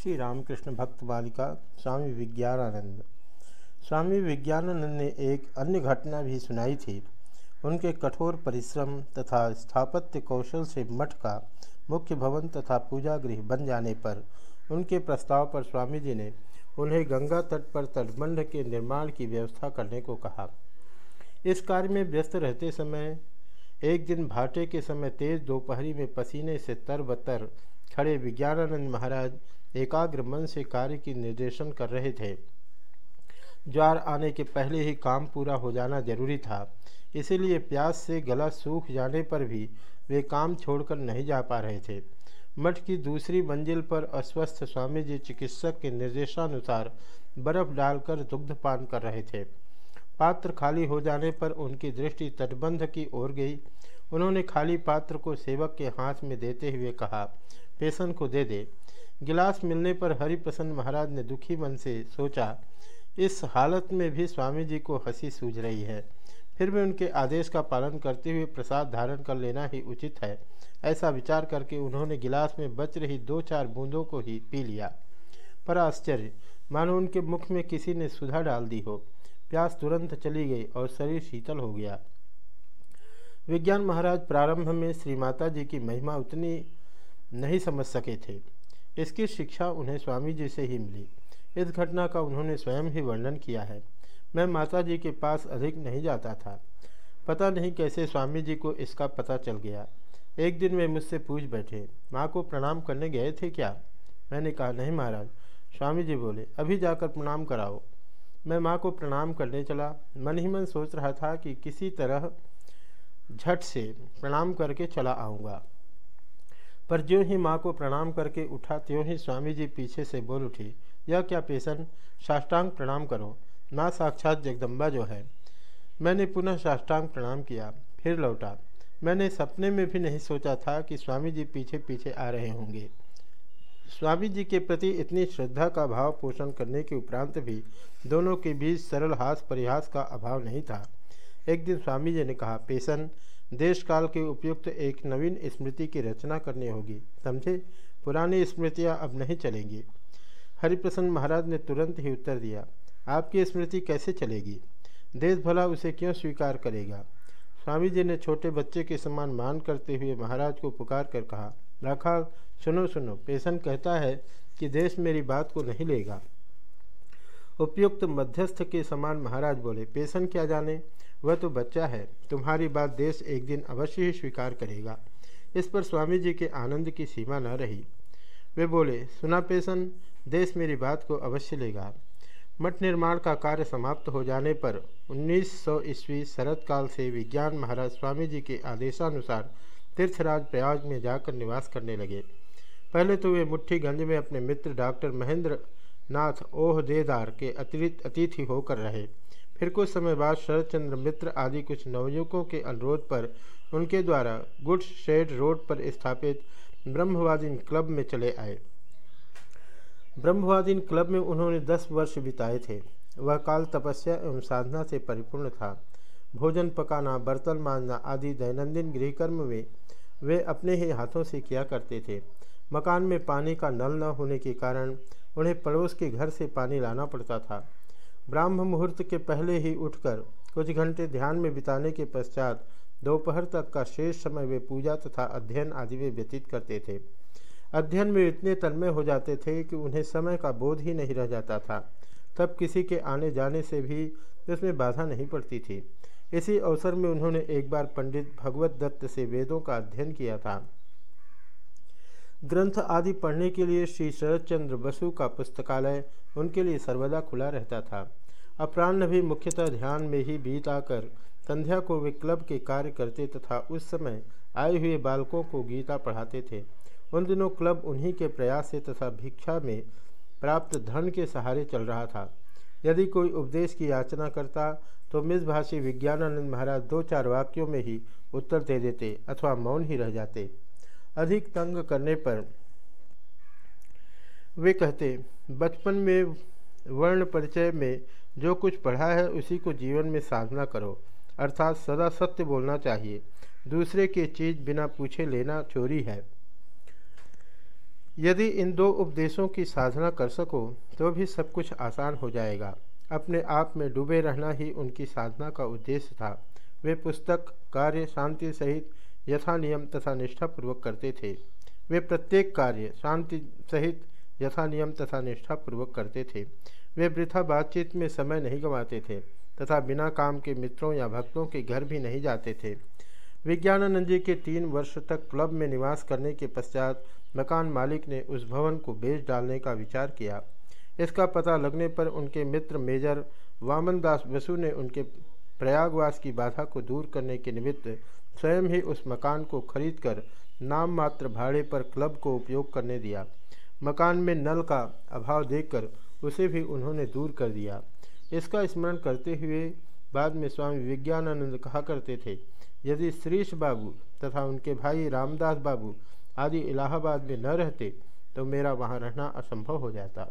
श्री रामकृष्ण भक्त बालिका स्वामी विज्ञानानंद। स्वामी विज्ञानानंद ने एक अन्य घटना भी सुनाई थी। उनके कठोर परिश्रम तथा स्थापत्य कौशल से मठ का मुख्य भवन तथा पूजा गृह बन जाने पर उनके प्रस्ताव पर स्वामी जी ने उन्हें गंगा तट पर तटबंध के निर्माण की व्यवस्था करने को कहा। इस कार्य में व्यस्त रहते समय, एक दिन भाटे के समय तेज दोपहरी में पसीने से तरबतर खड़े विज्ञानानंद महाराज एकाग्र मन से कार्य की निर्देशन कर रहे थे। ज्वार आने के पहले ही काम पूरा हो जाना ज़रूरी था। इसीलिए प्यास से गला सूख जाने पर भी वे काम छोड़कर नहीं जा पा रहे थे। मठ की दूसरी मंजिल पर अस्वस्थ स्वामी जी चिकित्सक के निर्देशानुसार बर्फ़ डालकर दुग्धपान कर रहे थे। पात्र खाली हो जाने पर उनकी दृष्टि तटबंध की ओर गई। उन्होंने खाली पात्र को सेवक के हाथ में देते हुए कहा, पेशन को दे दे। गिलास मिलने पर हरिप्रसन्न महाराज ने दुखी मन से सोचा, इस हालत में भी स्वामी जी को हँसी सूझ रही है। फिर भी उनके आदेश का पालन करते हुए प्रसाद धारण कर लेना ही उचित है। ऐसा विचार करके उन्होंने गिलास में बच रही दो चार बूंदों को ही पी लिया। पर आश्चर्य, मानो उनके मुख में किसी ने सुधा डाल दी हो। प्यास तुरंत चली गई और शरीर शीतल हो गया। विज्ञान महाराज प्रारंभ में श्री माता जी की महिमा उतनी नहीं समझ सके थे। इसकी शिक्षा उन्हें स्वामी जी से ही मिली। इस घटना का उन्होंने स्वयं ही वर्णन किया है। मैं माता जी के पास अधिक नहीं जाता था। पता नहीं कैसे स्वामी जी को इसका पता चल गया। एक दिन वे मुझसे पूछ बैठे, माँ को प्रणाम करने गए थे क्या? मैंने कहा, नहीं महाराज। स्वामी जी बोले, अभी जाकर प्रणाम कराओ। मैं माँ को प्रणाम करने चला। मन ही मन सोच रहा था कि किसी तरह झट से प्रणाम करके चला आऊँगा। पर ज्यों ही माँ को प्रणाम करके उठा, त्यों ही स्वामी जी पीछे से बोल उठी, यह क्या पेशन? साष्टांग प्रणाम करो। माँ साक्षात जगदम्बा जो है। मैंने पुनः साष्टांग प्रणाम किया, फिर लौटा। मैंने सपने में भी नहीं सोचा था कि स्वामी जी पीछे पीछे आ रहे होंगे। स्वामी जी के प्रति इतनी श्रद्धा का भाव पोषण करने के उपरांत भी दोनों के बीच सरल हास परिहास का अभाव नहीं था। एक दिन स्वामी जी ने कहा, पेशन देश काल के उपयुक्त एक नवीन स्मृति की रचना करनी होगी। समझे? पुरानी स्मृतियाँ अब नहीं चलेंगी। हरिप्रसन्न महाराज ने तुरंत ही उत्तर दिया, आपकी स्मृति कैसे चलेगी? देश भला उसे क्यों स्वीकार करेगा? स्वामी जी ने छोटे बच्चे के समान मान करते हुए महाराज को पुकार कर कहा राखा सुनो सुनो पेशन कहता है कि देश मेरी बात को नहीं लेगा। उपयुक्त मध्यस्थ के समान महाराज बोले पेशन क्या जाने? वह तो बच्चा है, तुम्हारी बात देश एक दिन अवश्य ही स्वीकार करेगा। इस पर स्वामी जी के आनंद की सीमा न रही। वे बोले, सुना पेशन देश मेरी बात को अवश्य लेगा। मठ निर्माण का कार्य समाप्त हो जाने पर 1900 ईस्वी शरद काल से विज्ञान महाराज स्वामी जी के आदेशानुसार तीर्थराज प्रयाग में जाकर निवास करने लगे। पहले तो वे मुठ्ठीगंज में अपने मित्र डॉक्टर महेंद्र नाथ ओह देदार के अतिरिक्त अतिथि होकर रहे। फिर कुछ समय बाद शरदचंद्र मित्र आदि कुछ नवयुवकों के अनुरोध पर उनके द्वारा गुड शेड रोड पर स्थापित ब्रह्मवादीन क्लब में चले आए। ब्रह्मवादीन क्लब में उन्होंने दस वर्ष बिताए थे। वह काल तपस्या एवं साधना से परिपूर्ण था। भोजन, पकाना, बर्तन मांजना आदि दैनंदिन गृहकर्म में वे अपने ही हाथों से किया करते थे। मकान में पानी का नल न होने के कारण उन्हें पड़ोस के घर से पानी लाना पड़ता था। ब्राह्म मुहूर्त के पहले ही उठकर कुछ घंटे ध्यान में बिताने के पश्चात दोपहर तक का शेष समय वे पूजा तथा अध्ययन आदि में व्यतीत करते थे। अध्ययन में इतने तन्मय हो जाते थे कि उन्हें समय का बोध ही नहीं रह जाता था। तब किसी के आने जाने से भी उसमें बाधा नहीं पड़ती थी। इसी अवसर में उन्होंने एक बार पंडित भगवत दत्त से वेदों का अध्ययन किया था। ग्रंथ आदि पढ़ने के लिए श्री शरदचंद्र बसु का पुस्तकालय उनके लिए सर्वदा खुला रहता था। अपराह्न भी मुख्यतः ध्यान में ही बीत आकर संध्या को वे क्लब के कार्य करते तथा उस समय आए हुए बालकों को गीता पढ़ाते थे। उन दिनों क्लब उन्हीं के प्रयास से तथा भिक्षा में प्राप्त धन के सहारे चल रहा था। यदि कोई उपदेश की याचना करता तो मिसभाषी विज्ञानानंद महाराज दो चार वाक्यों में ही उत्तर दे देते अथवा मौन ही रह जाते। अधिक तंग करने पर। वे कहते, बचपन में वर्ण परिचय में जो कुछ पढ़ा है, उसी को जीवन में साधना करो, अर्थात सदा सत्य बोलना चाहिए। दूसरे की चीज़ बिना पूछे लेना चोरी है। यदि इन दो उपदेशों की साधना कर सको तो भी सब कुछ आसान हो जाएगा। अपने आप में डूबे रहना ही उनकी साधना का उद्देश्य था। वे पुस्तक, कार्य, शांति सहित यथा नियम तथा निष्ठापूर्वक करते थे। वे प्रत्येक कार्य, शांति सहित यथा नियम तथा निष्ठापूर्वक करते थे। वे वृथा बातचीत में समय नहीं गंवाते थे तथा बिना काम के मित्रों या भक्तों के घर भी नहीं जाते थे। विज्ञानानंद जी के तीन वर्ष तक क्लब में निवास करने के पश्चात मकान मालिक ने उस भवन को बेच डालने का विचार किया। इसका पता लगने पर उनके मित्र मेजर वामन दास बसु ने उनके प्रयागवास की बाधा को दूर करने के निमित्त स्वयं ही उस मकान को खरीदकर नाम मात्र भाड़े पर क्लब को उपयोग करने दिया। मकान में नल का अभाव देखकर उसे भी उन्होंने दूर कर दिया। इसका स्मरण करते हुए बाद में स्वामी विज्ञानानंद कहा करते थे, यदि श्रीश बाबू तथा उनके भाई रामदास बाबू आदि इलाहाबाद में न रहते तो मेरा वहाँ रहना असंभव हो जाता।